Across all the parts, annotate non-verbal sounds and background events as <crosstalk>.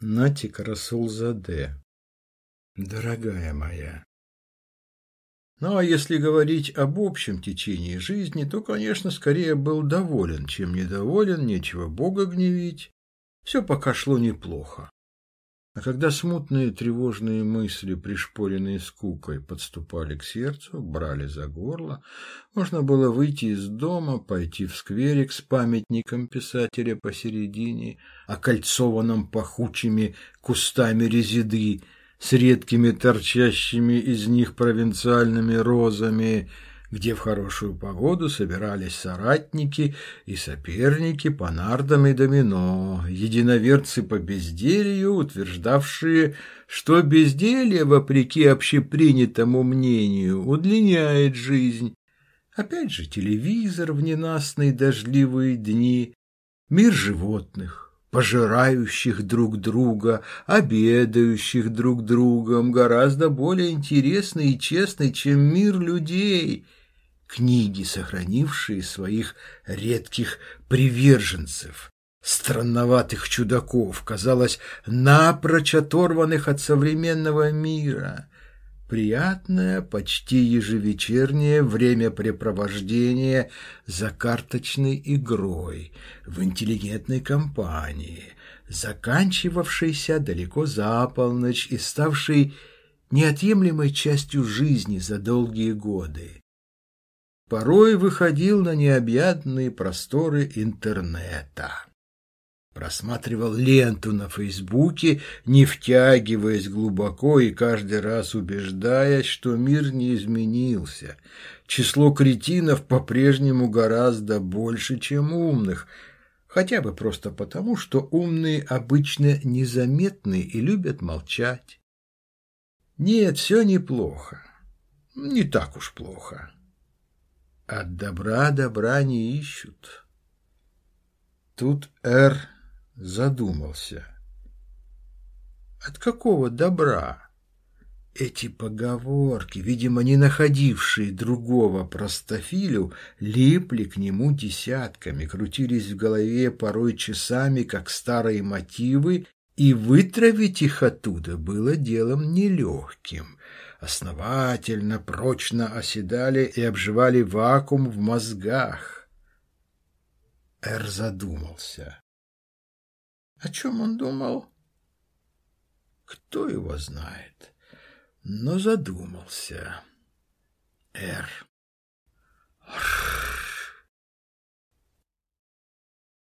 Натик Расулзаде. Дорогая моя. Ну, а если говорить об общем течении жизни, то, конечно, скорее был доволен, чем недоволен, нечего Бога гневить. Все пока шло неплохо. А когда смутные тревожные мысли, пришпоренные скукой, подступали к сердцу, брали за горло, можно было выйти из дома, пойти в скверик с памятником писателя посередине, окольцованным пахучими кустами резиды, с редкими торчащими из них провинциальными розами, где в хорошую погоду собирались соратники и соперники по нардам и домино, единоверцы по безделью, утверждавшие, что безделье, вопреки общепринятому мнению, удлиняет жизнь. Опять же телевизор в ненастные дождливые дни, мир животных, пожирающих друг друга, обедающих друг другом, гораздо более интересный и честный, чем мир людей — книги, сохранившие своих редких приверженцев, странноватых чудаков, казалось, напрочь оторванных от современного мира. Приятное, почти ежевечернее времяпрепровождение за карточной игрой в интеллигентной компании, заканчивавшейся далеко за полночь и ставшей неотъемлемой частью жизни за долгие годы порой выходил на необъятные просторы интернета. Просматривал ленту на Фейсбуке, не втягиваясь глубоко и каждый раз убеждаясь, что мир не изменился. Число кретинов по-прежнему гораздо больше, чем умных, хотя бы просто потому, что умные обычно незаметны и любят молчать. Нет, все неплохо. Не так уж плохо. От добра добра не ищут. Тут Эр задумался. От какого добра? Эти поговорки, видимо, не находившие другого простофилю, липли к нему десятками, крутились в голове порой часами, как старые мотивы, и вытравить их оттуда было делом нелегким основательно, прочно оседали и обживали вакуум в мозгах. Эр задумался. О чем он думал? Кто его знает? Но задумался. Эр.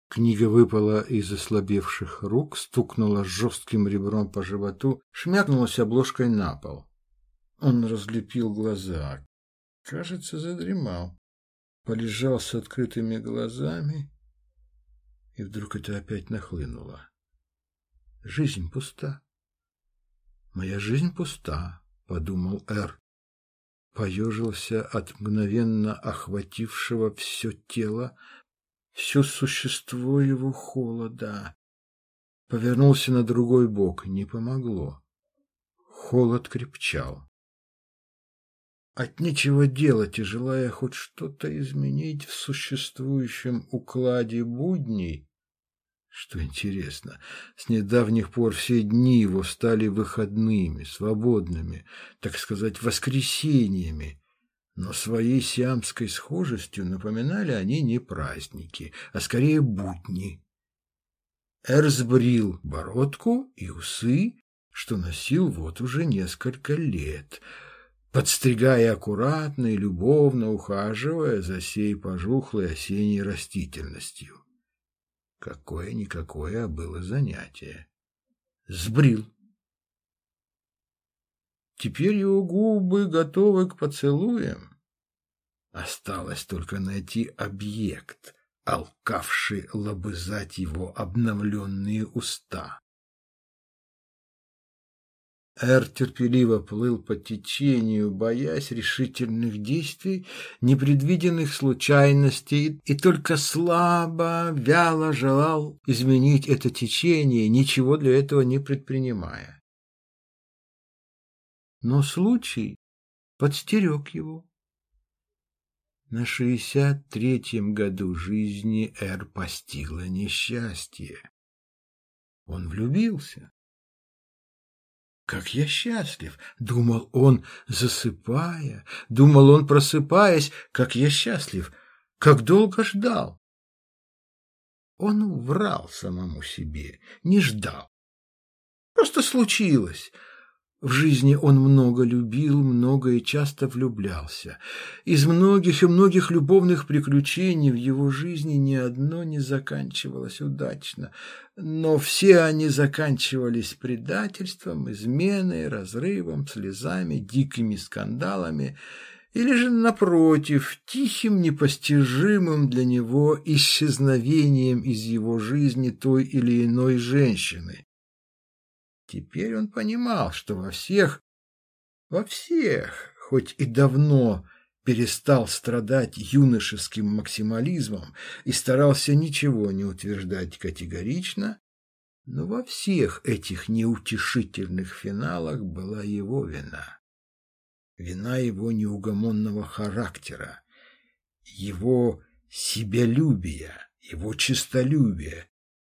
Книга выпала из ослабевших рук, стукнула жестким ребром по животу, шмякнулась обложкой на пол. Он разлепил глаза. Кажется, задремал. Полежал с открытыми глазами, и вдруг это опять нахлынуло. Жизнь пуста. Моя жизнь пуста, подумал Эр. Поежился от мгновенно охватившего все тело, все существо его холода. Повернулся на другой бок, не помогло. Холод крепчал. От нечего делать и желая хоть что-то изменить в существующем укладе будней, что интересно, с недавних пор все дни его стали выходными, свободными, так сказать, воскресеньями, но своей сиамской схожестью напоминали они не праздники, а скорее будни. Эр сбрил бородку и усы, что носил вот уже несколько лет — подстригая аккуратно и любовно ухаживая за сей пожухлой осенней растительностью. Какое-никакое было занятие. Сбрил. Теперь его губы готовы к поцелуям. Осталось только найти объект, алкавший лобызать его обновленные уста. Эр терпеливо плыл по течению, боясь решительных действий, непредвиденных случайностей, и только слабо, вяло желал изменить это течение, ничего для этого не предпринимая. Но случай подстерег его. На шестьдесят третьем году жизни Эр постигло несчастье. Он влюбился. Как я счастлив, думал он, засыпая, думал он, просыпаясь, как я счастлив, как долго ждал. Он врал самому себе, не ждал. Просто случилось. В жизни он много любил, много и часто влюблялся. Из многих и многих любовных приключений в его жизни ни одно не заканчивалось удачно, но все они заканчивались предательством, изменой, разрывом, слезами, дикими скандалами или же, напротив, тихим, непостижимым для него исчезновением из его жизни той или иной женщины. Теперь он понимал, что во всех, во всех, хоть и давно перестал страдать юношеским максимализмом и старался ничего не утверждать категорично, но во всех этих неутешительных финалах была его вина. Вина его неугомонного характера, его себялюбия, его честолюбия,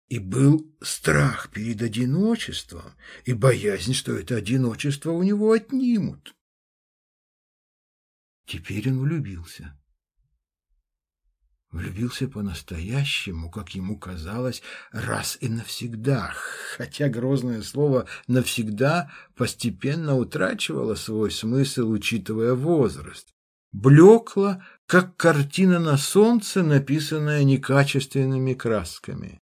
и был страх перед одиночеством и боязнь, что это одиночество у него отнимут. Теперь он влюбился. Влюбился по-настоящему, как ему казалось, раз и навсегда, хотя грозное слово «навсегда» постепенно утрачивало свой смысл, учитывая возраст. Блекло, как картина на солнце, написанная некачественными красками.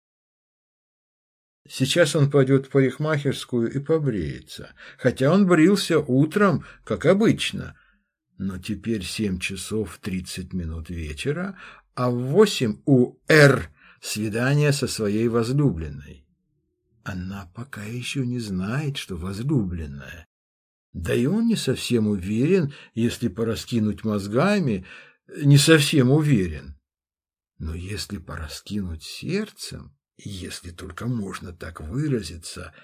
Сейчас он пойдет в парикмахерскую и побреется, хотя он брился утром, как обычно. Но теперь семь часов тридцать минут вечера, а в восемь у Р свидание со своей возлюбленной. Она пока еще не знает, что возлюбленная. Да и он не совсем уверен, если пораскинуть мозгами, не совсем уверен. Но если пораскинуть сердцем, если только можно так выразиться.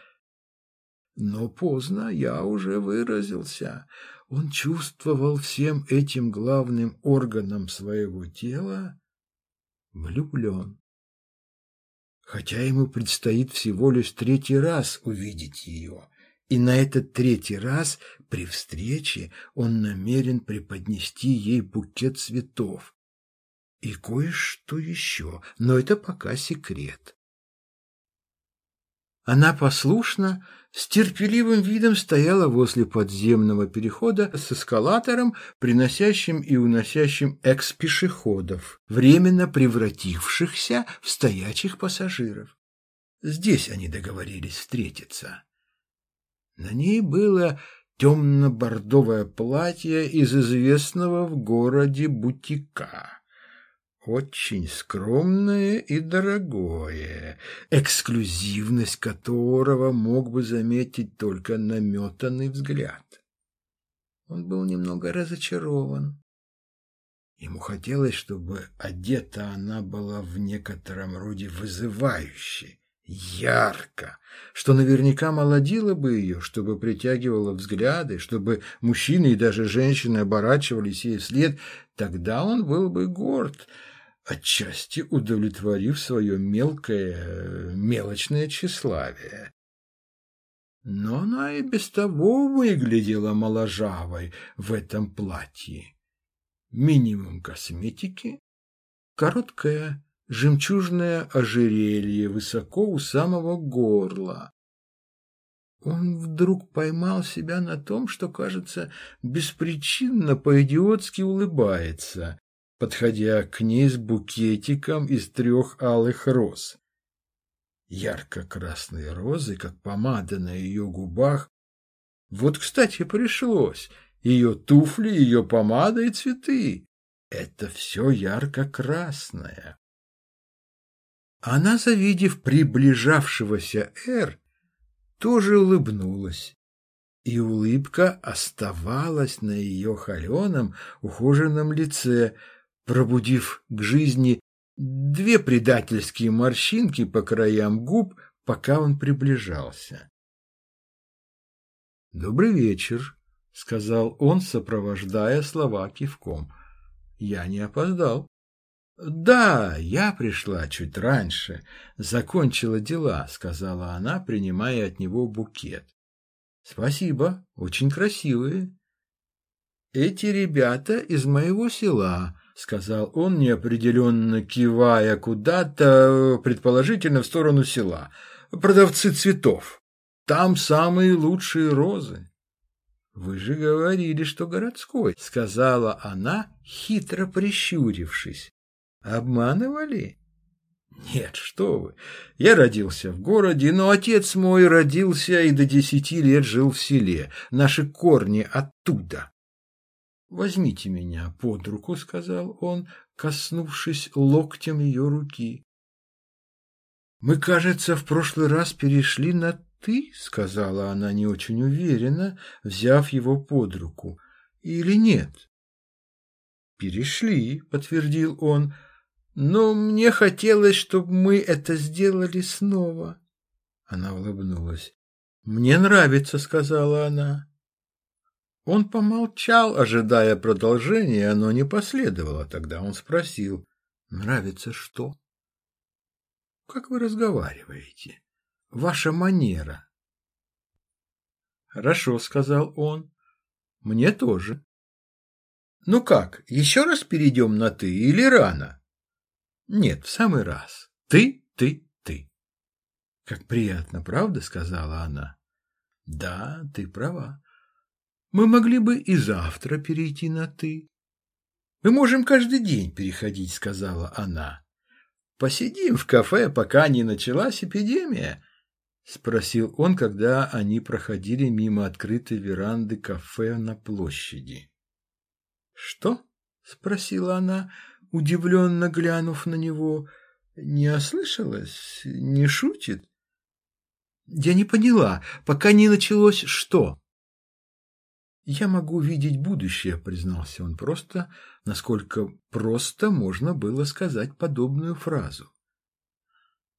Но поздно, я уже выразился. Он чувствовал всем этим главным органом своего тела влюблен. Хотя ему предстоит всего лишь третий раз увидеть ее, и на этот третий раз при встрече он намерен преподнести ей букет цветов. И кое-что еще, но это пока секрет. Она послушно, с терпеливым видом стояла возле подземного перехода с эскалатором, приносящим и уносящим экс-пешеходов, временно превратившихся в стоячих пассажиров. Здесь они договорились встретиться. На ней было темно-бордовое платье из известного в городе бутика очень скромное и дорогое, эксклюзивность которого мог бы заметить только наметанный взгляд. Он был немного разочарован. Ему хотелось, чтобы одета она была в некотором роде вызывающе, ярко, что наверняка молодило бы ее, чтобы притягивало взгляды, чтобы мужчины и даже женщины оборачивались ей вслед, тогда он был бы горд — отчасти удовлетворив свое мелкое, мелочное тщеславие. Но она и без того выглядела моложавой в этом платье. Минимум косметики, короткое жемчужное ожерелье высоко у самого горла. Он вдруг поймал себя на том, что, кажется, беспричинно по-идиотски улыбается, подходя к ней с букетиком из трех алых роз. Ярко-красные розы, как помада на ее губах. Вот, кстати, пришлось. Ее туфли, ее помада и цветы. Это все ярко-красное. Она, завидев приближавшегося Эр, тоже улыбнулась. И улыбка оставалась на ее холеном, ухоженном лице, пробудив к жизни две предательские морщинки по краям губ, пока он приближался. «Добрый вечер», — сказал он, сопровождая слова кивком. «Я не опоздал». Да, я пришла чуть раньше, закончила дела, сказала она, принимая от него букет. Спасибо, очень красивые. Эти ребята из моего села, сказал он, неопределенно кивая куда-то, предположительно в сторону села. Продавцы цветов. Там самые лучшие розы. «Вы же говорили, что городской», — сказала она, хитро прищурившись. «Обманывали?» «Нет, что вы. Я родился в городе, но отец мой родился и до десяти лет жил в селе. Наши корни оттуда». «Возьмите меня под руку», — сказал он, коснувшись локтем ее руки. «Мы, кажется, в прошлый раз перешли на «ты», — сказала она не очень уверенно, взяв его под руку, — «или нет?» «Перешли», — подтвердил он, — «но мне хотелось, чтобы мы это сделали снова». Она улыбнулась. «Мне нравится», — сказала она. Он помолчал, ожидая продолжения, но не последовало. Тогда он спросил, «Нравится что?» «Как вы разговариваете?» ваша манера. Хорошо, сказал он. Мне тоже. Ну как, еще раз перейдем на «ты» или рано? Нет, в самый раз. Ты, ты, ты. Как приятно, правда? сказала она. Да, ты права. Мы могли бы и завтра перейти на «ты». Мы можем каждый день переходить, сказала она. Посидим в кафе, пока не началась эпидемия. — спросил он, когда они проходили мимо открытой веранды кафе на площади. «Что?» — спросила она, удивленно глянув на него. «Не ослышалась? Не шутит?» «Я не поняла, пока не началось что?» «Я могу видеть будущее», — признался он просто, насколько просто можно было сказать подобную фразу.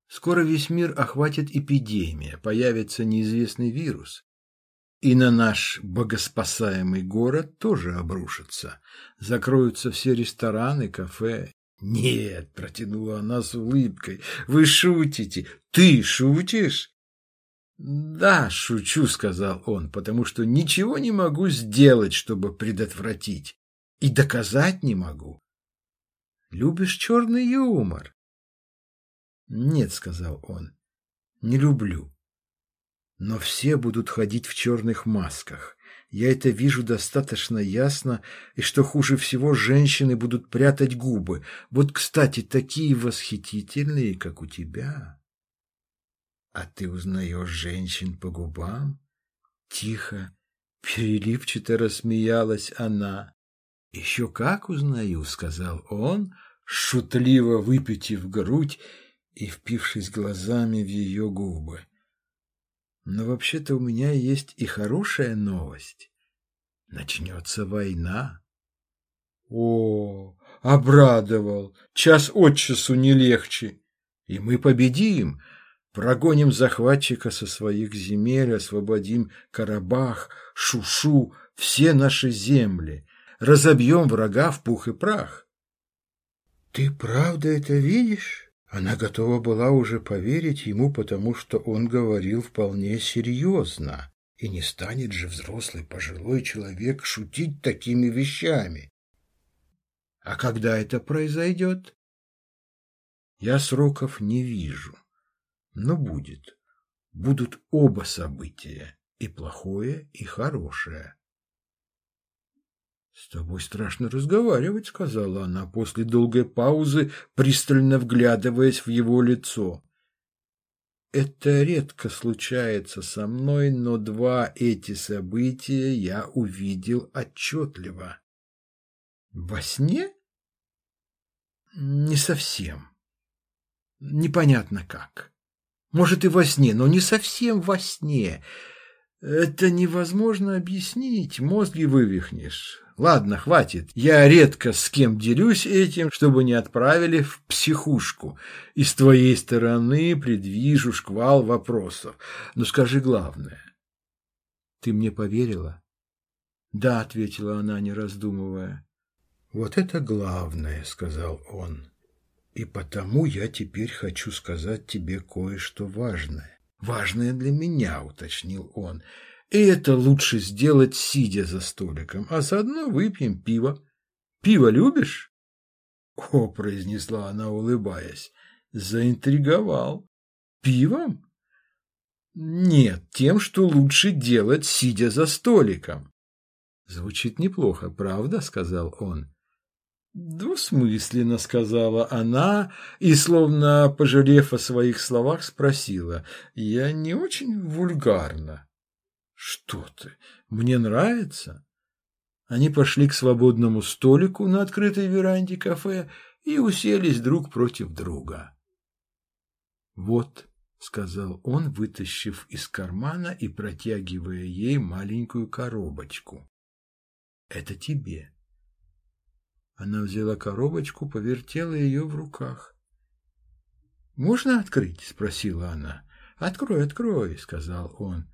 Скоро весь мир охватит эпидемия, появится неизвестный вирус. И на наш богоспасаемый город тоже обрушится. Закроются все рестораны, кафе. «Нет», — протянула она с улыбкой, — «вы шутите. Ты шутишь?» «Да, шучу», — сказал он, — «потому что ничего не могу сделать, чтобы предотвратить. И доказать не могу». «Любишь черный юмор?» «Нет», — сказал он, — «не люблю. Но все будут ходить в черных масках. Я это вижу достаточно ясно, и что хуже всего, женщины будут прятать губы. Вот, кстати, такие восхитительные, как у тебя. А ты узнаешь женщин по губам? Тихо, переливчато рассмеялась она. Еще как узнаю, сказал он, шутливо выпитив грудь и впившись глазами в ее губы. Но вообще-то у меня есть и хорошая новость. Начнется война. О, обрадовал! Час от часу не легче. И мы победим, прогоним захватчика со своих земель, освободим Карабах, Шушу, все наши земли, разобьем врага в пух и прах. Ты правда это видишь? Она готова была уже поверить ему, потому что он говорил вполне серьезно. И не станет же взрослый пожилой человек шутить такими вещами. А когда это произойдет? Я сроков не вижу. Но будет. Будут оба события, и плохое, и хорошее. «С тобой страшно разговаривать», — сказала она после долгой паузы, пристально вглядываясь в его лицо. «Это редко случается со мной, но два эти события я увидел отчетливо». «Во сне?» «Не совсем. Непонятно как. Может, и во сне, но не совсем во сне. Это невозможно объяснить, мозги вывихнешь». Ладно, хватит. Я редко с кем делюсь этим, чтобы не отправили в психушку. И с твоей стороны предвижу шквал вопросов. Но скажи главное. Ты мне поверила? Да, ответила она, не раздумывая. Вот это главное, сказал он. И потому я теперь хочу сказать тебе кое-что важное. Важное для меня, уточнил он. И это лучше сделать, сидя за столиком, а заодно выпьем пиво. Пиво любишь? О, произнесла она, улыбаясь, заинтриговал. Пивом? Нет, тем, что лучше делать, сидя за столиком. Звучит неплохо, правда? сказал он. «Двусмысленно», — сказала она, и, словно пожалев о своих словах, спросила. «Я не очень вульгарна». «Что ты? Мне нравится». Они пошли к свободному столику на открытой веранде кафе и уселись друг против друга. «Вот», — сказал он, вытащив из кармана и протягивая ей маленькую коробочку. «Это тебе». Она взяла коробочку, повертела ее в руках. «Можно открыть?» — спросила она. «Открой, открой», — сказал он.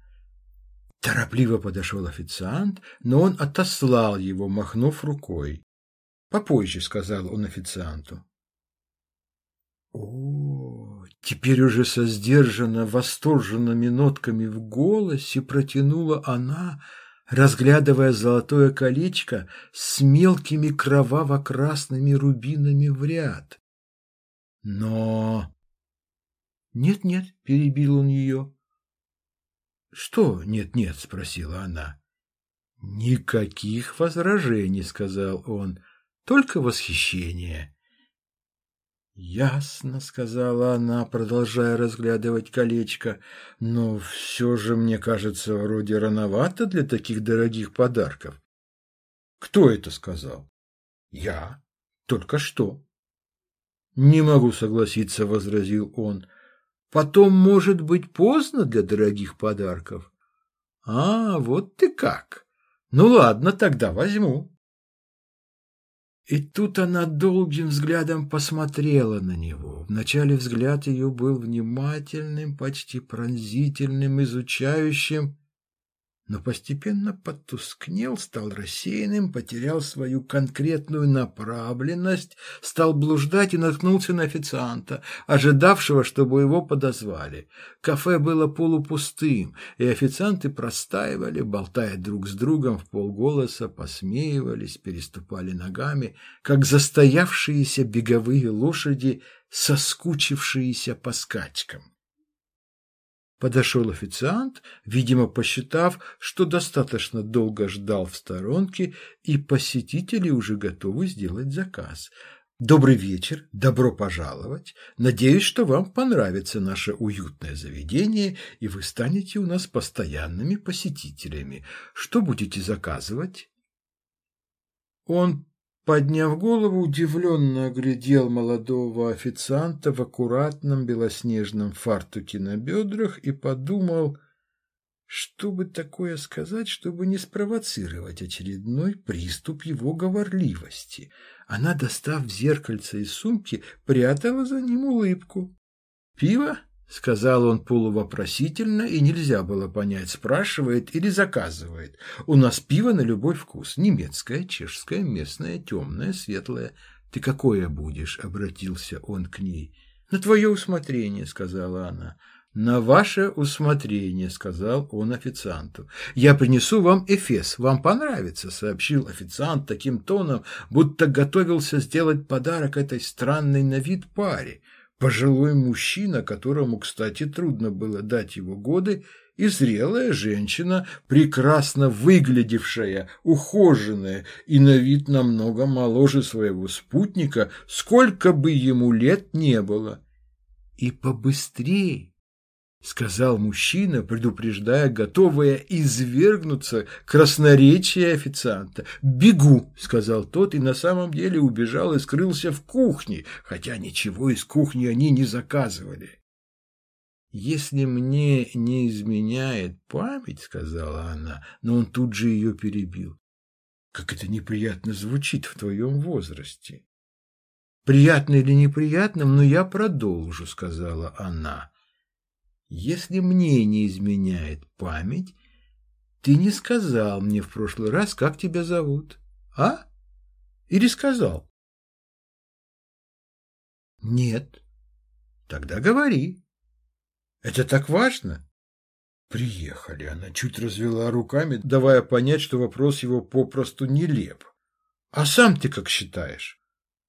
Торопливо подошел официант, но он отослал его, махнув рукой. «Попозже», — сказал он официанту. О, теперь уже со сдержанно восторженными нотками в голосе протянула она, разглядывая золотое колечко с мелкими кроваво-красными рубинами в ряд. Но... «Нет-нет», — перебил он ее. «Что нет-нет?» — спросила она. «Никаких возражений», — сказал он, — «только восхищение». «Ясно», — сказала она, продолжая разглядывать колечко, — «но все же, мне кажется, вроде рановато для таких дорогих подарков». «Кто это сказал?» «Я. Только что». «Не могу согласиться», — возразил он. «Потом может быть поздно для дорогих подарков». «А, вот ты как! Ну ладно, тогда возьму». И тут она долгим взглядом посмотрела на него. Вначале взгляд ее был внимательным, почти пронзительным, изучающим, но постепенно потускнел, стал рассеянным, потерял свою конкретную направленность, стал блуждать и наткнулся на официанта, ожидавшего, чтобы его подозвали. Кафе было полупустым, и официанты простаивали, болтая друг с другом в полголоса, посмеивались, переступали ногами, как застоявшиеся беговые лошади, соскучившиеся по скачкам. Подошел официант, видимо, посчитав, что достаточно долго ждал в сторонке, и посетители уже готовы сделать заказ. Добрый вечер, добро пожаловать. Надеюсь, что вам понравится наше уютное заведение, и вы станете у нас постоянными посетителями. Что будете заказывать? Он Подняв голову, удивленно оглядел молодого официанта в аккуратном белоснежном фартуке на бедрах и подумал, что бы такое сказать, чтобы не спровоцировать очередной приступ его говорливости. Она, достав зеркальце из сумки, прятала за ним улыбку. «Пиво?» Сказал он полувопросительно, и нельзя было понять, спрашивает или заказывает. У нас пиво на любой вкус. Немецкое, чешское, местное, темное, светлое. Ты какое будешь? Обратился он к ней. На твое усмотрение, сказала она. «На ваше усмотрение», — сказал он официанту. «Я принесу вам эфес, вам понравится», — сообщил официант таким тоном, будто готовился сделать подарок этой странной на вид паре. Пожилой мужчина, которому, кстати, трудно было дать его годы, и зрелая женщина, прекрасно выглядевшая, ухоженная и на вид намного моложе своего спутника, сколько бы ему лет не было. И побыстрее — сказал мужчина, предупреждая, готовая извергнуться красноречие официанта. «Бегу!» — сказал тот, и на самом деле убежал и скрылся в кухне, хотя ничего из кухни они не заказывали. «Если мне не изменяет память», — сказала она, но он тут же ее перебил. «Как это неприятно звучит в твоем возрасте!» «Приятно или неприятно, но я продолжу», — сказала она. Если мне не изменяет память, ты не сказал мне в прошлый раз, как тебя зовут, а? Или сказал? Нет. Тогда говори. Это так важно? Приехали. Она чуть развела руками, давая понять, что вопрос его попросту нелеп. А сам ты как считаешь?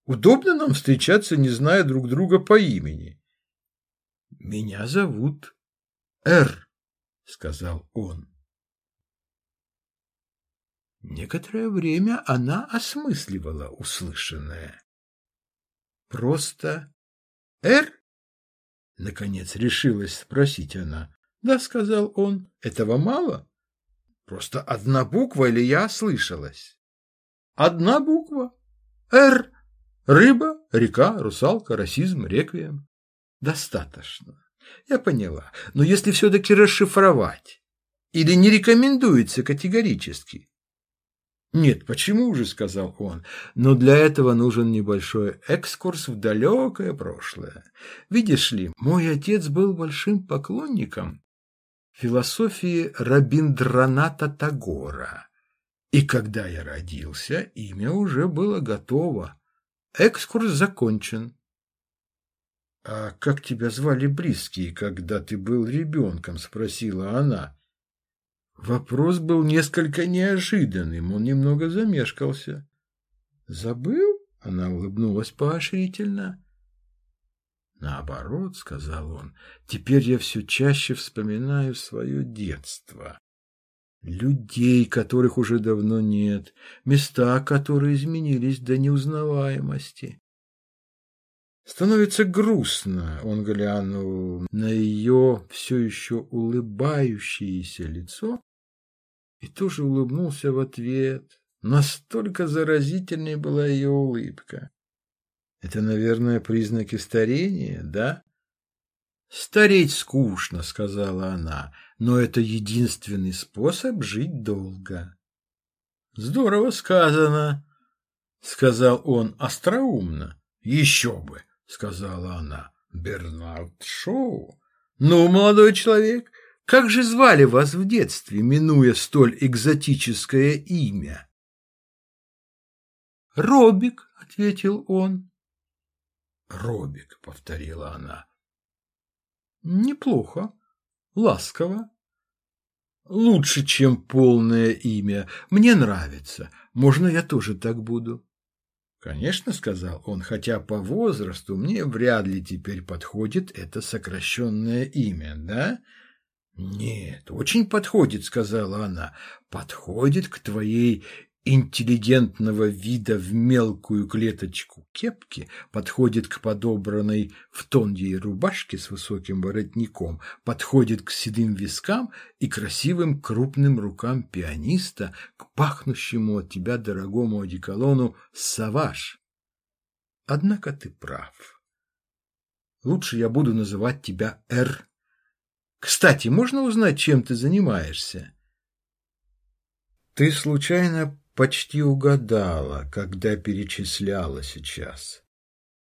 Удобно нам встречаться, не зная друг друга по имени? Меня зовут Р, сказал он. Некоторое время она осмысливала услышанное. Просто «Р?» Наконец решилась спросить она. «Да», — сказал он, — «этого мало?» «Просто одна буква или я слышалась?» «Одна буква. Р. Рыба, река, русалка, расизм, реквием». «Достаточно. Я поняла. Но если все-таки расшифровать, или не рекомендуется категорически?» «Нет, почему же?» — сказал он. «Но для этого нужен небольшой экскурс в далекое прошлое. Видишь ли, мой отец был большим поклонником философии Рабиндраната Тагора. И когда я родился, имя уже было готово. Экскурс закончен». «А как тебя звали близкие, когда ты был ребенком?» — спросила она. Вопрос был несколько неожиданным, он немного замешкался. «Забыл?» — она улыбнулась поощрительно. «Наоборот», — сказал он, — «теперь я все чаще вспоминаю свое детство. Людей, которых уже давно нет, места, которые изменились до неузнаваемости. Становится грустно, он глянул на ее все еще улыбающееся лицо и тоже улыбнулся в ответ. Настолько заразительной была ее улыбка. Это, наверное, признаки старения, да? «Стареть скучно», — сказала она, — «но это единственный способ жить долго». «Здорово сказано», — сказал он остроумно. «Еще бы», — сказала она, — «Бернард Шоу». «Ну, молодой человек, как же звали вас в детстве, минуя столь экзотическое имя? Робик, ответил он. Робик, повторила она. Неплохо, ласково. Лучше, чем полное имя. Мне нравится. Можно я тоже так буду? Конечно, сказал он, хотя по возрасту мне вряд ли теперь подходит это сокращенное имя, да? «Нет, очень подходит», — сказала она. «Подходит к твоей интеллигентного вида в мелкую клеточку кепки, подходит к подобранной в тон ей рубашке с высоким воротником, подходит к седым вискам и красивым крупным рукам пианиста, к пахнущему от тебя дорогому одеколону «Саваж». Однако ты прав. Лучше я буду называть тебя Р. Кстати, можно узнать, чем ты занимаешься? Ты случайно почти угадала, когда перечисляла сейчас.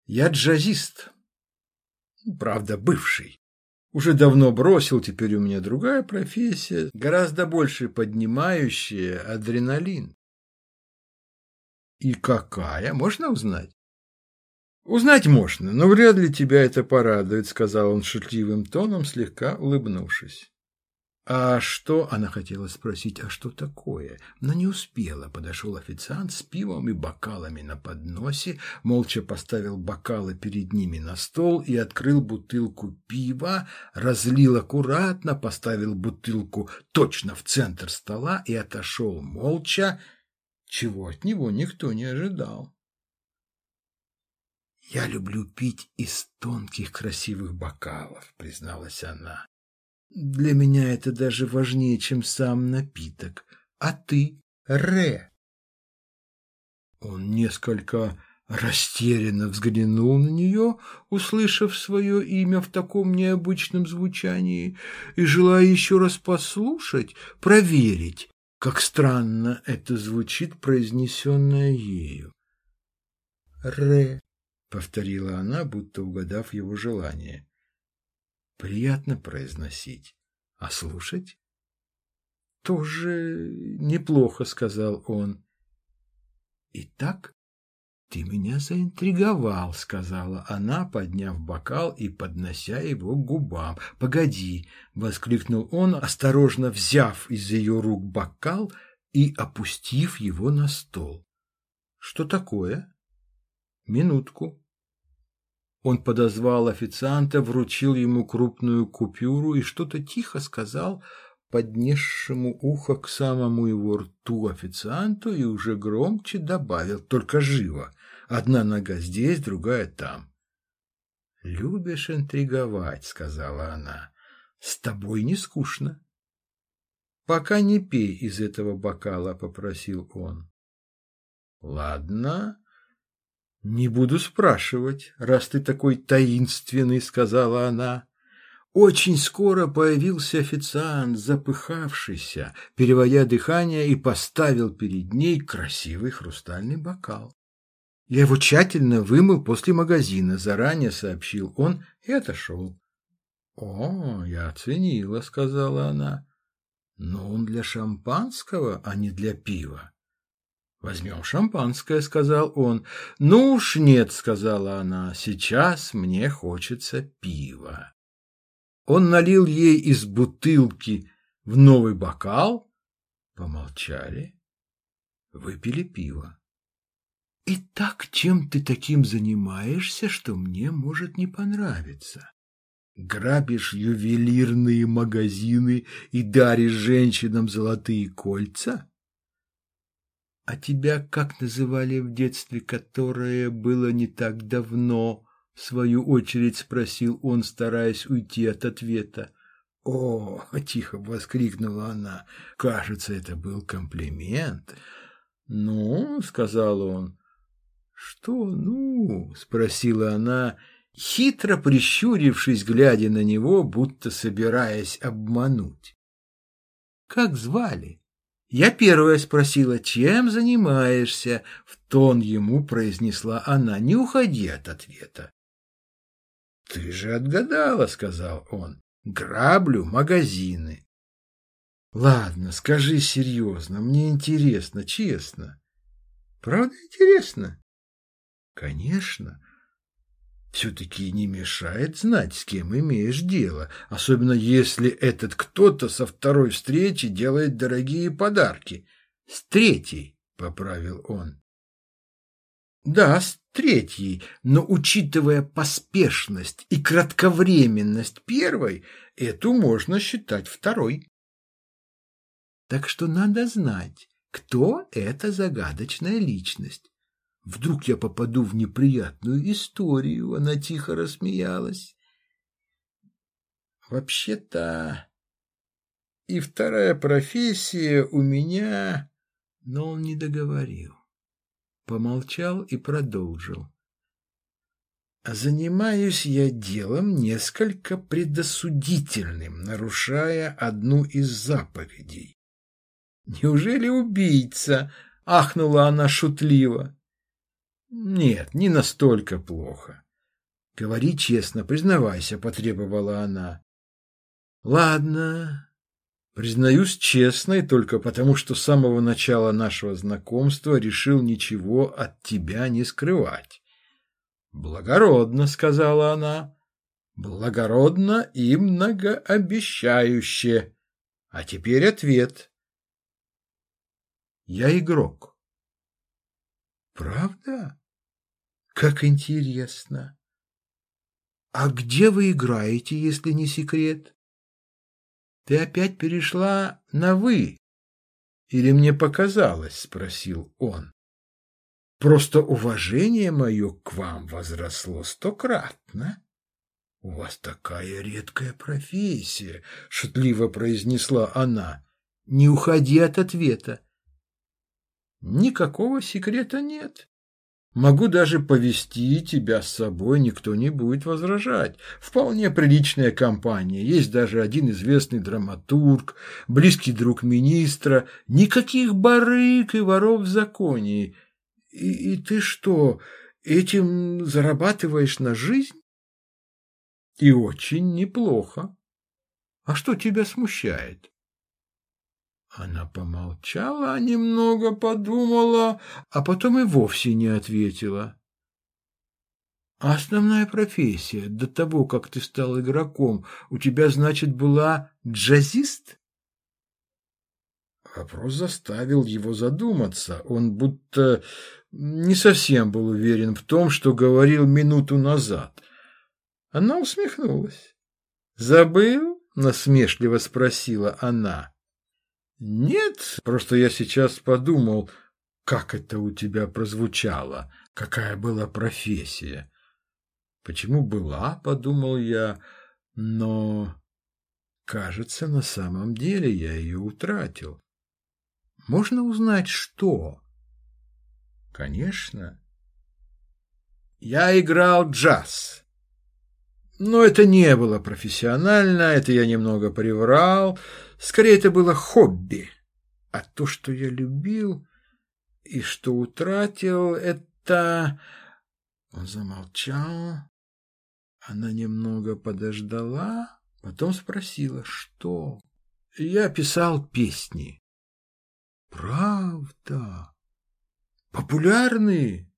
Я джазист. Правда, бывший. Уже давно бросил, теперь у меня другая профессия, гораздо больше поднимающая адреналин. И какая, можно узнать? «Узнать можно, но вряд ли тебя это порадует», — сказал он шутливым тоном, слегка улыбнувшись. «А что?» — она хотела спросить, «а что такое?» Но не успела. Подошел официант с пивом и бокалами на подносе, молча поставил бокалы перед ними на стол и открыл бутылку пива, разлил аккуратно, поставил бутылку точно в центр стола и отошел молча, чего от него никто не ожидал. «Я люблю пить из тонких красивых бокалов», — призналась она. «Для меня это даже важнее, чем сам напиток. А ты, Ре?» Он несколько растерянно взглянул на нее, услышав свое имя в таком необычном звучании, и, желая еще раз послушать, проверить, как странно это звучит, произнесенное ею. «Ре», — повторила она, будто угадав его желание. «Приятно произносить, а слушать?» «Тоже неплохо», — сказал он. «Итак, «Ты меня заинтриговал», — сказала она, подняв бокал и поднося его к губам. «Погоди», — воскликнул он, осторожно взяв из ее рук бокал и опустив его на стол. «Что такое?» «Минутку». Он подозвал официанта, вручил ему крупную купюру и что-то тихо сказал поднесшему ухо к самому его рту официанту и уже громче добавил, только живо. Одна нога здесь, другая там. «Любишь интриговать», — сказала она. «С тобой не скучно». «Пока не пей из этого бокала», — попросил он. «Ладно, не буду спрашивать, раз ты такой таинственный», — сказала она. Очень скоро появился официант, запыхавшийся, переводя дыхание, и поставил перед ней красивый хрустальный бокал. Я его тщательно вымыл после магазина, заранее сообщил он и отошел. — О, я оценила, — сказала она. — Но он для шампанского, а не для пива. — Возьмем шампанское, — сказал он. — Ну уж нет, — сказала она, — сейчас мне хочется пива. Он налил ей из бутылки в новый бокал, помолчали, выпили пиво. И так чем ты таким занимаешься, что мне может не понравиться? Грабишь ювелирные магазины и даришь женщинам золотые кольца? А тебя как называли в детстве, которое было не так давно? В свою очередь спросил он, стараясь уйти от ответа. «О!» <laughs> — тихо воскликнула она. «Кажется, это был комплимент». «Ну?» — сказал он. «Что «ну?» — спросила она, хитро прищурившись, глядя на него, будто собираясь обмануть. «Как звали?» Я первая спросила, чем занимаешься? В тон ему произнесла она. Не уходи от ответа. «Ты же отгадала», — сказал он. «Граблю магазины». «Ладно, скажи серьезно, мне интересно, честно». «Правда интересно?» «Конечно. Все-таки не мешает знать, с кем имеешь дело, особенно если этот кто-то со второй встречи делает дорогие подарки. С третьей», — поправил он. «Да, с третьей, но учитывая поспешность и кратковременность первой, эту можно считать второй. Так что надо знать, кто эта загадочная личность. Вдруг я попаду в неприятную историю, она тихо рассмеялась. Вообще-то и вторая профессия у меня, но он не договорил помолчал и продолжил. Занимаюсь я делом несколько предосудительным, нарушая одну из заповедей. Неужели убийца? Ахнула она шутливо. Нет, не настолько плохо. Говори честно, признавайся, потребовала она. Ладно, Признаюсь честно, и только потому, что с самого начала нашего знакомства решил ничего от тебя не скрывать. «Благородно», — сказала она, — «благородно и многообещающе. А теперь ответ». «Я игрок». «Правда? Как интересно. А где вы играете, если не секрет?» Ты опять перешла на «вы»? Или мне показалось?» — спросил он. «Просто уважение мое к вам возросло стократно». «У вас такая редкая профессия», — шутливо произнесла она. «Не уходи от ответа». «Никакого секрета нет. Могу даже повести тебя с собой, никто не будет возражать. Вполне приличная компания. Есть даже один известный драматург, близкий друг министра. Никаких барыг и воров в законе. И, и ты что, этим зарабатываешь на жизнь? И очень неплохо. А что тебя смущает? Она помолчала, немного подумала, а потом и вовсе не ответила. А основная профессия до того, как ты стал игроком, у тебя, значит, была джазист? Вопрос заставил его задуматься. Он будто не совсем был уверен в том, что говорил минуту назад. Она усмехнулась. «Забыл?» — насмешливо спросила она. «Нет, просто я сейчас подумал, как это у тебя прозвучало, какая была профессия». «Почему была?» — подумал я, но, кажется, на самом деле я ее утратил. «Можно узнать, что?» «Конечно». «Я играл джаз». Но это не было профессионально, это я немного приврал. Скорее, это было хобби. А то, что я любил и что утратил, это... Он замолчал. Она немного подождала, потом спросила, что... Я писал песни. Правда? Популярные?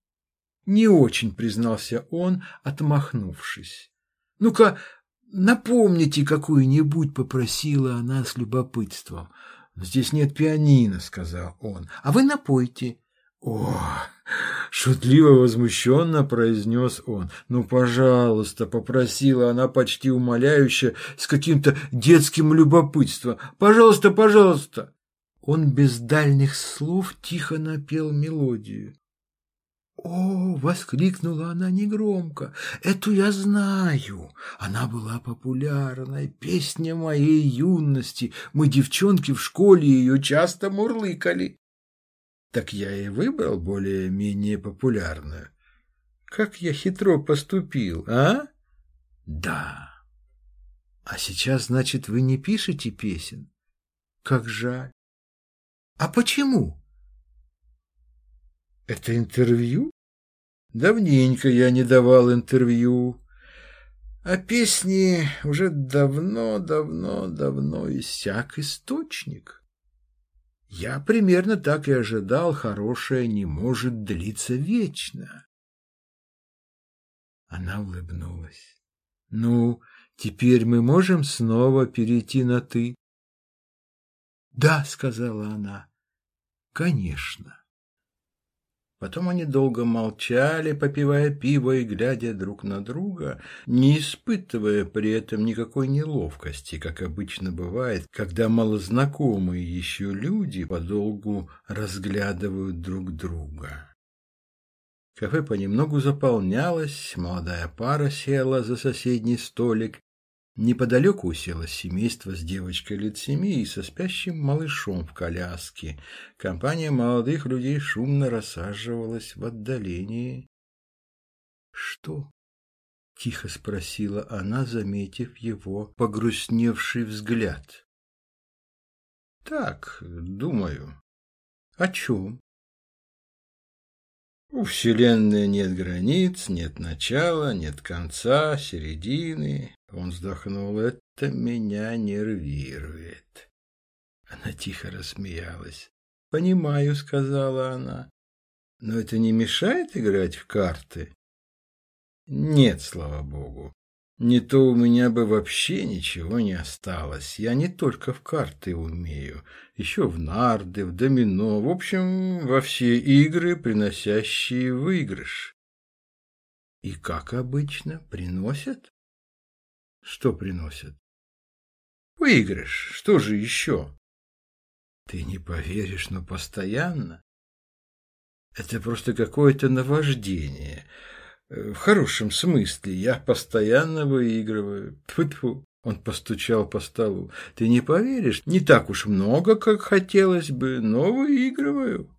Не очень, признался он, отмахнувшись. Ну-ка, напомните какую-нибудь, попросила она с любопытством. Здесь нет пианино, сказал он, а вы напойте. О, шутливо возмущенно произнес он. Ну, пожалуйста, попросила она почти умоляюще, с каким-то детским любопытством. Пожалуйста, пожалуйста. Он без дальних слов тихо напел мелодию. «О!» — воскликнула она негромко. «Эту я знаю. Она была популярной. Песня моей юности. Мы, девчонки, в школе ее часто мурлыкали». Так я и выбрал более-менее популярную. Как я хитро поступил, а? Да. А сейчас, значит, вы не пишете песен? Как жаль. А почему? Это интервью? Давненько я не давал интервью. А песни уже давно, давно, давно иссяк источник. Я примерно так и ожидал, хорошее не может длиться вечно. Она улыбнулась. Ну, теперь мы можем снова перейти на «ты»? Да, сказала она, конечно. Потом они долго молчали, попивая пиво и глядя друг на друга, не испытывая при этом никакой неловкости, как обычно бывает, когда малознакомые еще люди подолгу разглядывают друг друга. Кафе понемногу заполнялось, молодая пара села за соседний столик, Неподалеку уселось семейство с девочкой лет семи и со спящим малышом в коляске. Компания молодых людей шумно рассаживалась в отдалении. «Что?» — тихо спросила она, заметив его погрустневший взгляд. «Так, думаю. О чем?» У Вселенной нет границ, нет начала, нет конца, середины. Он вздохнул. Это меня нервирует. Она тихо рассмеялась. «Понимаю», — сказала она. «Но это не мешает играть в карты?» «Нет, слава богу. Не то у меня бы вообще ничего не осталось. Я не только в карты умею, еще в нарды, в домино, в общем, во все игры, приносящие выигрыш. И как обычно, приносят? Что приносят? Выигрыш. Что же еще? Ты не поверишь, но постоянно. Это просто какое-то наваждение — Э, в хорошем смысле. Я постоянно выигрываю. Тьфу-тьфу. Он постучал по столу. Ты не поверишь, не так уж много, как хотелось бы, но выигрываю.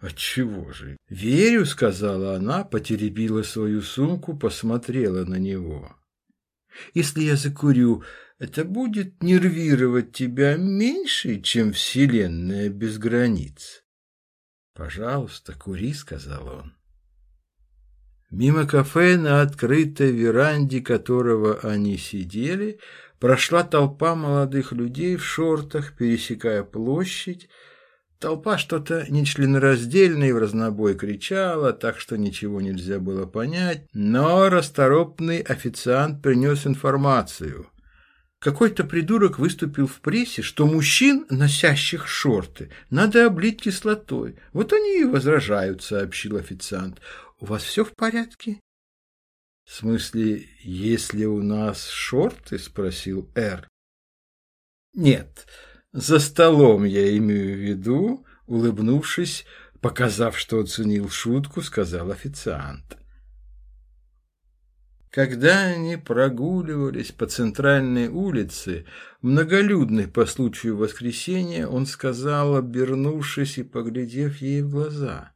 Отчего же? Верю, сказала она, потеребила свою сумку, посмотрела на него. Если я закурю, это будет нервировать тебя меньше, чем вселенная без границ. Пожалуйста, кури, сказал он. Мимо кафе, на открытой веранде которого они сидели, прошла толпа молодых людей в шортах, пересекая площадь. Толпа что-то нечленораздельно и в разнобой кричала, так что ничего нельзя было понять, но расторопный официант принес информацию. Какой-то придурок выступил в прессе, что мужчин, носящих шорты, надо облить кислотой. Вот они и возражают, сообщил официант. У вас все в порядке? В смысле, если у нас шорты? Спросил Эр. Нет, за столом я имею в виду, улыбнувшись, показав, что оценил шутку, сказал официант. Когда они прогуливались по центральной улице, многолюдной по случаю воскресенья, он сказал, обернувшись и поглядев ей в глаза.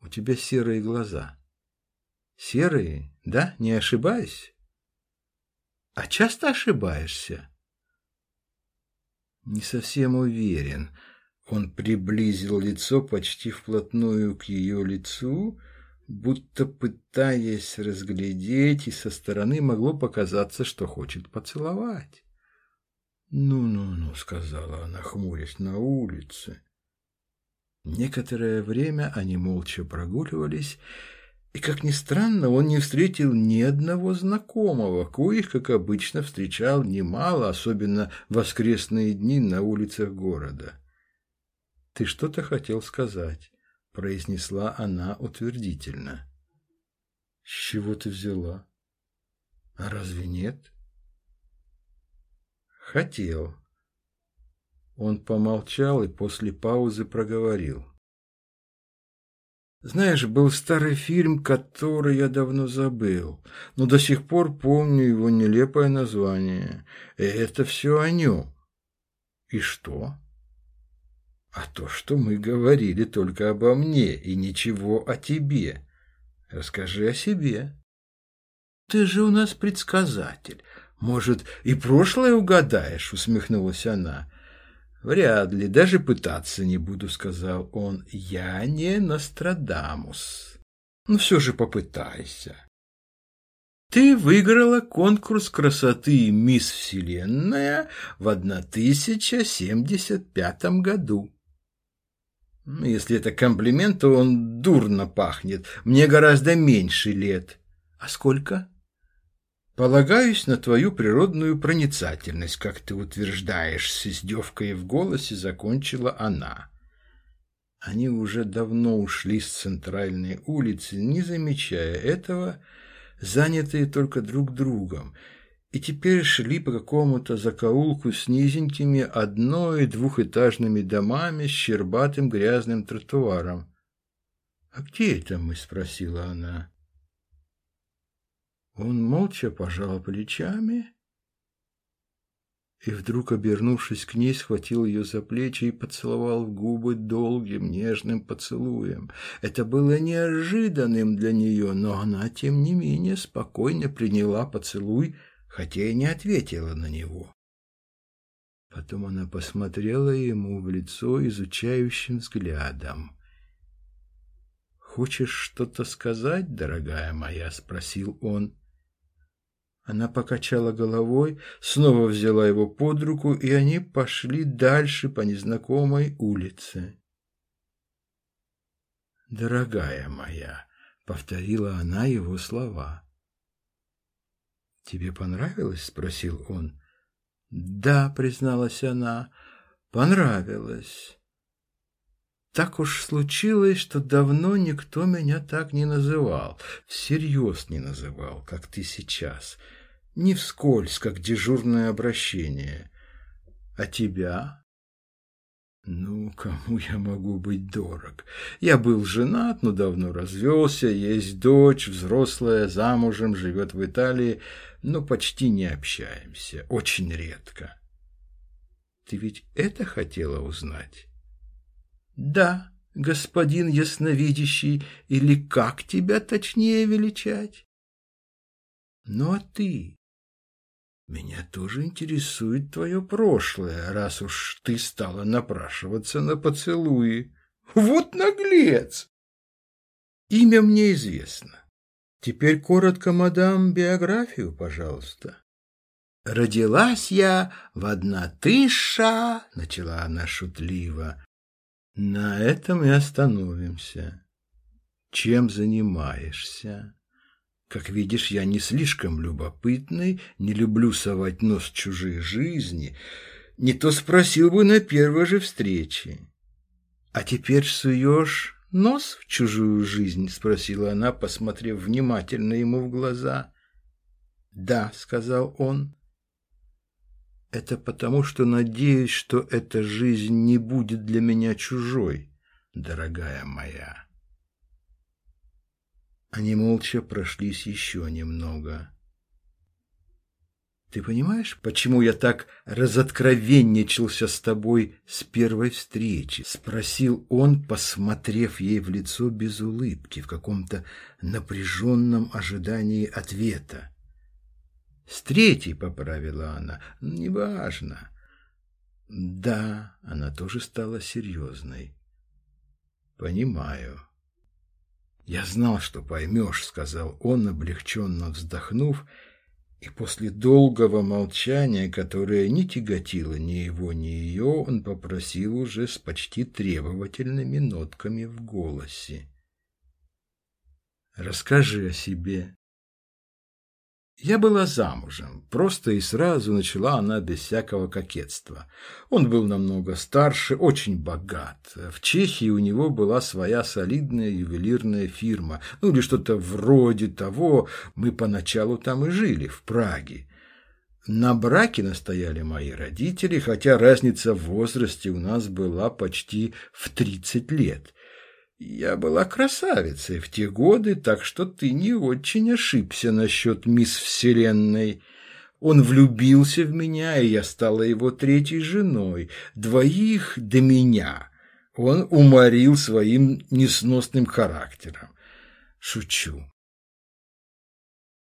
«У тебя серые глаза». «Серые, да? Не ошибаюсь?» «А часто ошибаешься?» «Не совсем уверен». Он приблизил лицо почти вплотную к ее лицу будто пытаясь разглядеть, и со стороны могло показаться, что хочет поцеловать. «Ну-ну-ну», — сказала она, хмурясь на улице. Некоторое время они молча прогуливались, и, как ни странно, он не встретил ни одного знакомого, коих, как обычно, встречал немало, особенно в воскресные дни на улицах города. «Ты что-то хотел сказать?» произнесла она утвердительно. С чего ты взяла? А разве нет? Хотел. Он помолчал и после паузы проговорил. Знаешь, был старый фильм, который я давно забыл, но до сих пор помню его нелепое название. Это все о нем. И что? А то, что мы говорили только обо мне и ничего о тебе. Расскажи о себе. Ты же у нас предсказатель. Может, и прошлое угадаешь, усмехнулась она. Вряд ли, даже пытаться не буду, сказал он. Я не Нострадамус. Но ну, все же попытайся. Ты выиграла конкурс красоты «Мисс Вселенная» в 1075 году. Ну, если это комплимент, то он дурно пахнет. Мне гораздо меньше лет. А сколько? Полагаюсь на твою природную проницательность, как ты утверждаешь, с издевкой в голосе закончила она. Они уже давно ушли с центральной улицы, не замечая этого, занятые только друг другом, и теперь шли по какому-то закоулку с низенькими одно- и двухэтажными домами с щербатым грязным тротуаром. «А где это мы?» — спросила она. Он молча пожал плечами и вдруг, обернувшись к ней, схватил ее за плечи и поцеловал в губы долгим нежным поцелуем. Это было неожиданным для нее, но она, тем не менее, спокойно приняла поцелуй, хотя и не ответила на него. Потом она посмотрела ему в лицо изучающим взглядом. «Хочешь что-то сказать, дорогая моя?» — спросил он. Она покачала головой, снова взяла его под руку, и они пошли дальше по незнакомой улице. «Дорогая моя», — повторила она его слова. «Тебе понравилось?» — спросил он. «Да», — призналась она, — «понравилось». Так уж случилось, что давно никто меня так не называл, всерьез не называл, как ты сейчас, не вскользь, как дежурное обращение. А тебя? Ну, кому я могу быть дорог? Я был женат, но давно развелся, есть дочь, взрослая, замужем, живет в Италии, но почти не общаемся, очень редко. Ты ведь это хотела узнать? Да, господин ясновидящий, или как тебя точнее величать? Ну, а ты? Меня тоже интересует твое прошлое, раз уж ты стала напрашиваться на поцелуи. Вот наглец! Имя мне известно. Теперь коротко, мадам, биографию, пожалуйста. Родилась я в одна тыша, начала она шутливо. На этом и остановимся. Чем занимаешься? Как видишь, я не слишком любопытный, не люблю совать нос в чужие жизни. Не то спросил бы на первой же встрече. А теперь суешь нос в чужую жизнь? Спросила она, посмотрев внимательно ему в глаза. Да, сказал он. Это потому, что надеюсь, что эта жизнь не будет для меня чужой, дорогая моя. Они молча прошлись еще немного. Ты понимаешь, почему я так разоткровенничался с тобой с первой встречи? Спросил он, посмотрев ей в лицо без улыбки, в каком-то напряженном ожидании ответа. С третьей поправила она. Неважно. Да, она тоже стала серьезной. Понимаю. Я знал, что поймешь, сказал он, облегченно вздохнув, и после долгого молчания, которое не тяготило ни его, ни ее, он попросил уже с почти требовательными нотками в голосе. «Расскажи о себе». Я была замужем, просто и сразу начала она без всякого кокетства. Он был намного старше, очень богат. В Чехии у него была своя солидная ювелирная фирма, ну или что-то вроде того, мы поначалу там и жили, в Праге. На браке настояли мои родители, хотя разница в возрасте у нас была почти в тридцать лет. Я была красавицей в те годы, так что ты не очень ошибся насчет мисс Вселенной. Он влюбился в меня, и я стала его третьей женой. Двоих до меня он уморил своим несносным характером. Шучу.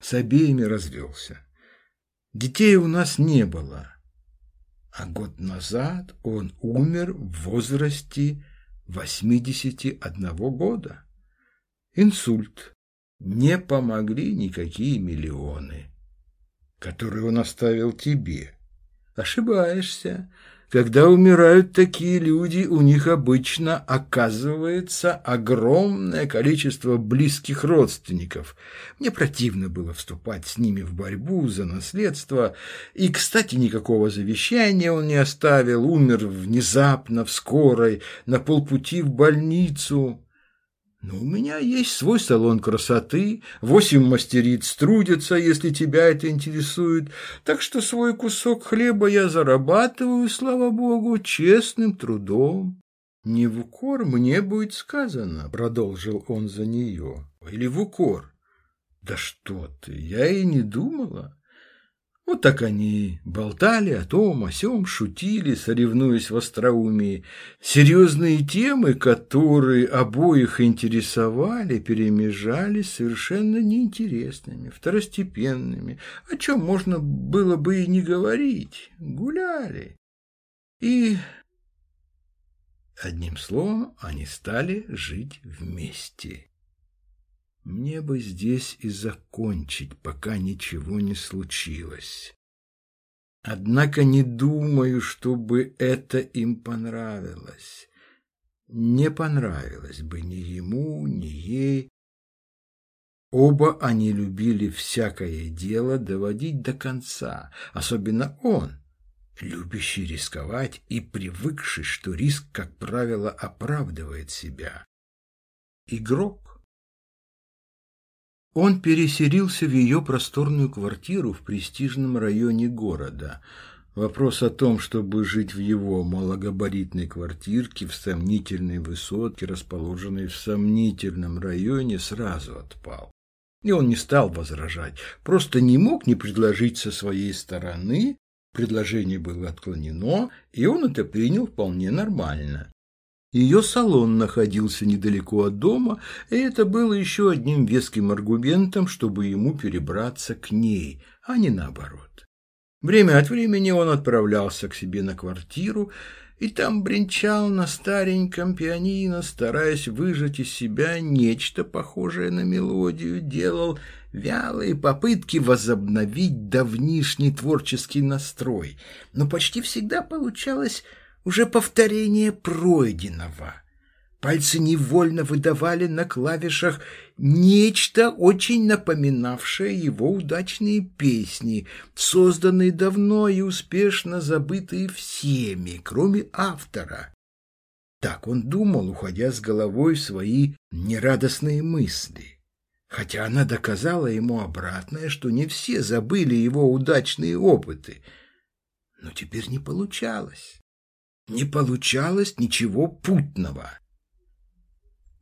С обеими развелся. Детей у нас не было. А год назад он умер в возрасте 81 года. Инсульт. Не помогли никакие миллионы, которые он оставил тебе. Ошибаешься. Когда умирают такие люди, у них обычно оказывается огромное количество близких родственников. Мне противно было вступать с ними в борьбу за наследство. И, кстати, никакого завещания он не оставил, умер внезапно, в скорой, на полпути в больницу. Но у меня есть свой салон красоты, восемь мастериц трудятся, если тебя это интересует, так что свой кусок хлеба я зарабатываю, слава богу, честным трудом. Не в укор мне будет сказано, продолжил он за нее, или в укор. Да что ты, я и не думала. Вот так они болтали о том, о сём, шутили, соревнуясь в остроумии. Серьезные темы, которые обоих интересовали, перемежались совершенно неинтересными, второстепенными, о чем можно было бы и не говорить. Гуляли. И, одним словом, они стали жить вместе. Мне бы здесь и закончить, пока ничего не случилось. Однако не думаю, чтобы это им понравилось. Не понравилось бы ни ему, ни ей. Оба они любили всякое дело доводить до конца, особенно он, любящий рисковать и привыкший, что риск, как правило, оправдывает себя. Игрок. Он переселился в ее просторную квартиру в престижном районе города. Вопрос о том, чтобы жить в его малогабаритной квартирке в сомнительной высотке, расположенной в сомнительном районе, сразу отпал. И он не стал возражать, просто не мог не предложить со своей стороны, предложение было отклонено, и он это принял вполне нормально. Ее салон находился недалеко от дома, и это было еще одним веским аргументом, чтобы ему перебраться к ней, а не наоборот. Время от времени он отправлялся к себе на квартиру, и там бренчал на стареньком пианино, стараясь выжать из себя нечто похожее на мелодию, делал вялые попытки возобновить давнишний творческий настрой, но почти всегда получалось уже повторение пройденного. Пальцы невольно выдавали на клавишах нечто, очень напоминавшее его удачные песни, созданные давно и успешно забытые всеми, кроме автора. Так он думал, уходя с головой в свои нерадостные мысли. Хотя она доказала ему обратное, что не все забыли его удачные опыты. Но теперь не получалось. Не получалось ничего путного.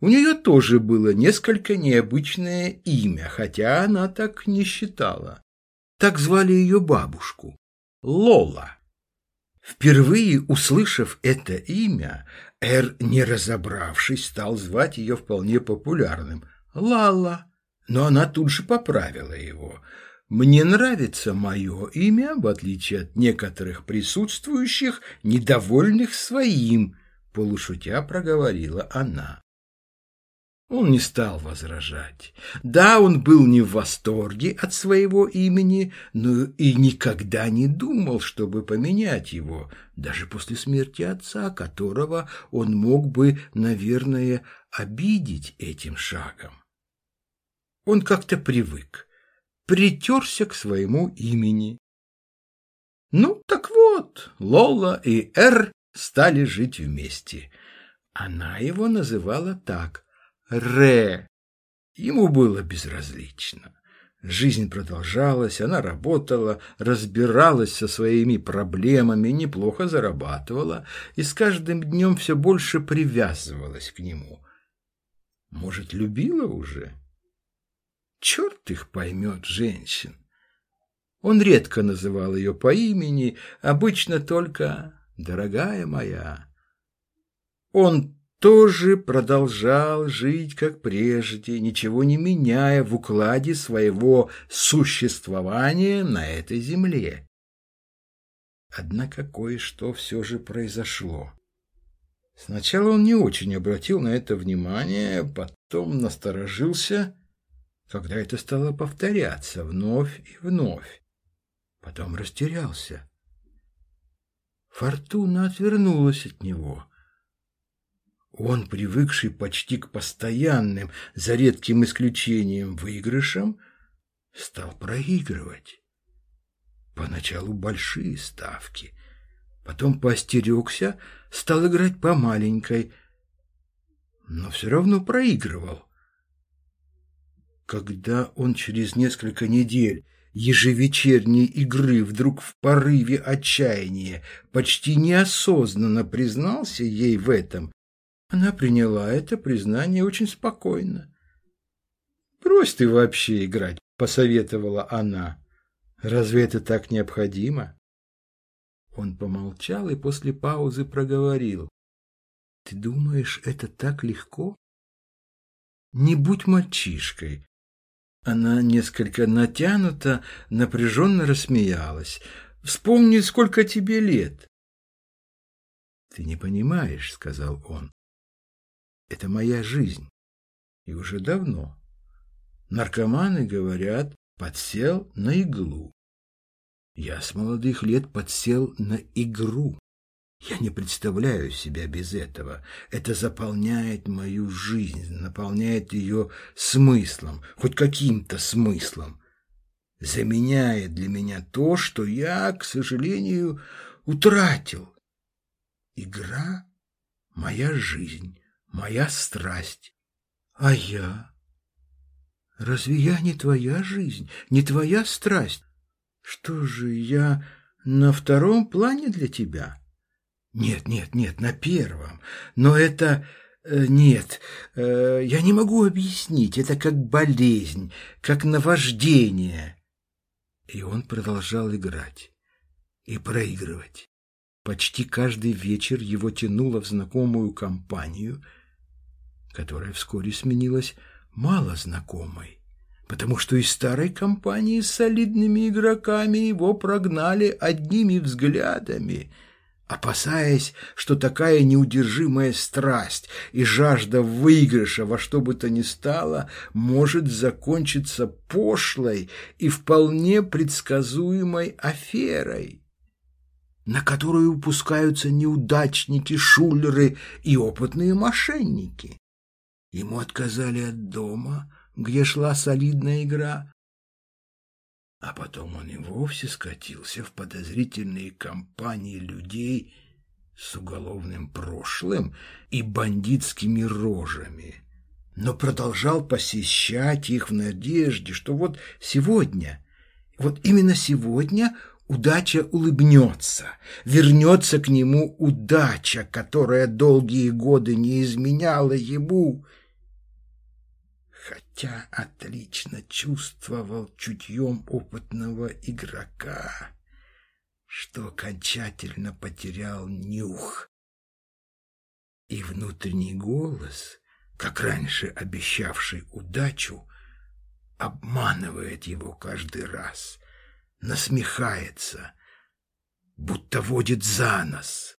У нее тоже было несколько необычное имя, хотя она так не считала. Так звали ее бабушку – Лола. Впервые услышав это имя, Эр, не разобравшись, стал звать ее вполне популярным – Лала. Но она тут же поправила его. «Мне нравится мое имя, в отличие от некоторых присутствующих, недовольных своим», – полушутя проговорила она. Он не стал возражать. Да, он был не в восторге от своего имени, но и никогда не думал, чтобы поменять его, даже после смерти отца, которого он мог бы, наверное, обидеть этим шагом. Он как-то привык, притерся к своему имени. Ну, так вот, Лола и Эр стали жить вместе. Она его называла так Ре. Ему было безразлично. Жизнь продолжалась, она работала, разбиралась со своими проблемами, неплохо зарабатывала и с каждым днем все больше привязывалась к нему. Может, любила уже? Черт их поймет, женщин. Он редко называл ее по имени, обычно только «дорогая моя». Он тоже продолжал жить как прежде, ничего не меняя в укладе своего существования на этой земле. Однако кое-что все же произошло. Сначала он не очень обратил на это внимание, потом насторожился, когда это стало повторяться вновь и вновь. Потом растерялся. Фортуна отвернулась от него — он, привыкший почти к постоянным, за редким исключением, выигрышам, стал проигрывать. Поначалу большие ставки, потом поостерегся, стал играть по маленькой, но все равно проигрывал. Когда он через несколько недель ежевечерней игры вдруг в порыве отчаяния почти неосознанно признался ей в этом, она приняла это признание очень спокойно. «Брось ты вообще играть», — посоветовала она. «Разве это так необходимо?» Он помолчал и после паузы проговорил. «Ты думаешь, это так легко?» «Не будь мальчишкой». Она несколько натянуто, напряженно рассмеялась. «Вспомни, сколько тебе лет». «Ты не понимаешь», — сказал он. Это моя жизнь. И уже давно. Наркоманы говорят, подсел на иглу. Я с молодых лет подсел на игру. Я не представляю себя без этого. Это заполняет мою жизнь, наполняет ее смыслом, хоть каким-то смыслом. Заменяет для меня то, что я, к сожалению, утратил. Игра — моя жизнь моя страсть. А я? Разве я не твоя жизнь, не твоя страсть? Что же, я на втором плане для тебя? Нет, нет, нет, на первом. Но это... Э, нет, э, я не могу объяснить. Это как болезнь, как наваждение. И он продолжал играть и проигрывать. Почти каждый вечер его тянуло в знакомую компанию — которая вскоре сменилась малознакомой, потому что из старой компании с солидными игроками его прогнали одними взглядами, опасаясь, что такая неудержимая страсть и жажда выигрыша во что бы то ни стало может закончиться пошлой и вполне предсказуемой аферой, на которую упускаются неудачники, шулеры и опытные мошенники. Ему отказали от дома, где шла солидная игра, а потом он и вовсе скатился в подозрительные компании людей с уголовным прошлым и бандитскими рожами, но продолжал посещать их в надежде, что вот сегодня, вот именно сегодня удача улыбнется, вернется к нему удача, которая долгие годы не изменяла ему, хотя отлично чувствовал чутьем опытного игрока, что окончательно потерял нюх. И внутренний голос, как раньше обещавший удачу, обманывает его каждый раз, насмехается, будто водит за нос.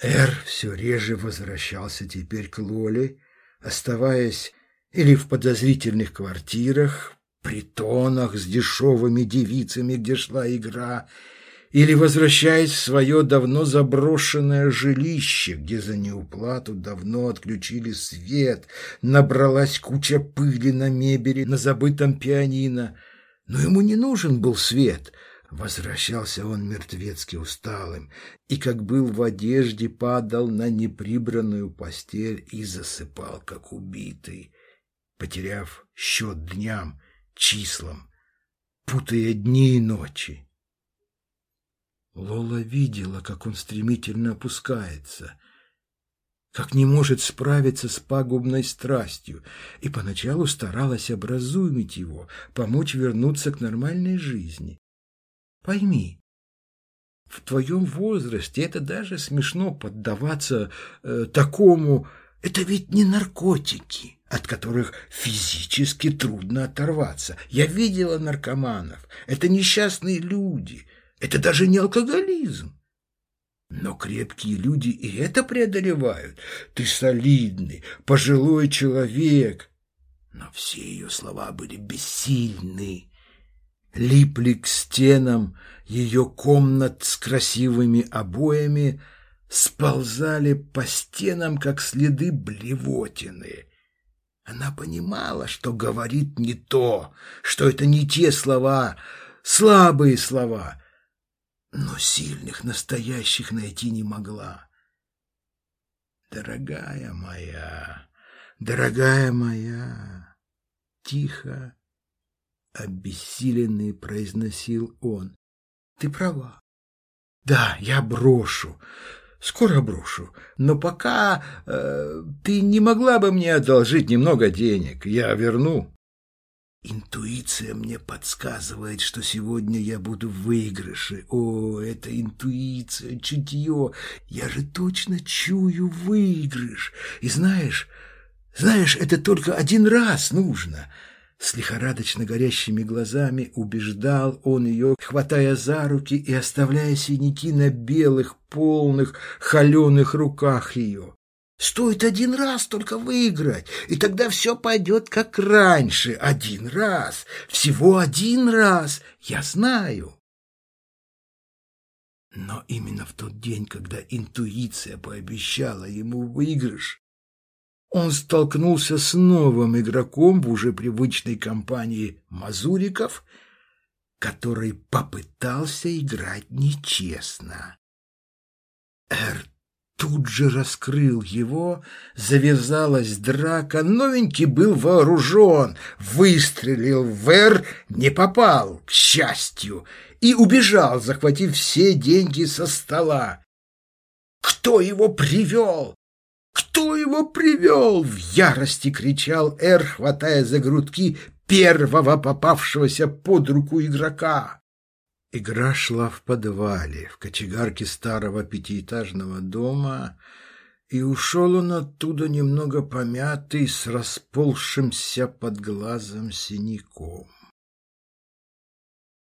Эр все реже возвращался теперь к Лоле, оставаясь или в подозрительных квартирах, притонах с дешевыми девицами, где шла игра, или возвращаясь в свое давно заброшенное жилище, где за неуплату давно отключили свет, набралась куча пыли на мебели, на забытом пианино. Но ему не нужен был свет. Возвращался он мертвецки усталым, и, как был в одежде, падал на неприбранную постель и засыпал, как убитый потеряв счет дням, числам, путая дни и ночи. Лола видела, как он стремительно опускается, как не может справиться с пагубной страстью, и поначалу старалась образумить его, помочь вернуться к нормальной жизни. Пойми, в твоем возрасте это даже смешно поддаваться э, такому... Это ведь не наркотики от которых физически трудно оторваться. Я видела наркоманов. Это несчастные люди. Это даже не алкоголизм. Но крепкие люди и это преодолевают. Ты солидный, пожилой человек. Но все ее слова были бессильны. Липли к стенам ее комнат с красивыми обоями, сползали по стенам, как следы блевотины. Она понимала, что говорит не то, что это не те слова, слабые слова, но сильных, настоящих найти не могла. «Дорогая моя, дорогая моя!» Тихо, обессиленный произносил он. «Ты права. Да, я брошу. Скоро брошу. Но пока э, ты не могла бы мне одолжить немного денег. Я верну. Интуиция мне подсказывает, что сегодня я буду в выигрыше. О, это интуиция, чутье. Я же точно чую выигрыш. И знаешь, знаешь, это только один раз нужно. С лихорадочно горящими глазами убеждал он ее, хватая за руки и оставляя синяки на белых, полных, холеных руках ее. Стоит один раз только выиграть, и тогда все пойдет как раньше. Один раз, всего один раз, я знаю. Но именно в тот день, когда интуиция пообещала ему выигрыш, он столкнулся с новым игроком в уже привычной компании мазуриков, который попытался играть нечестно. Эр тут же раскрыл его, завязалась драка, новенький был вооружен, выстрелил в Эр, не попал, к счастью, и убежал, захватив все деньги со стола. Кто его привел? «Кто его привел?» — в ярости кричал Эр, хватая за грудки первого попавшегося под руку игрока. Игра шла в подвале, в кочегарке старого пятиэтажного дома, и ушел он оттуда немного помятый, с расползшимся под глазом синяком.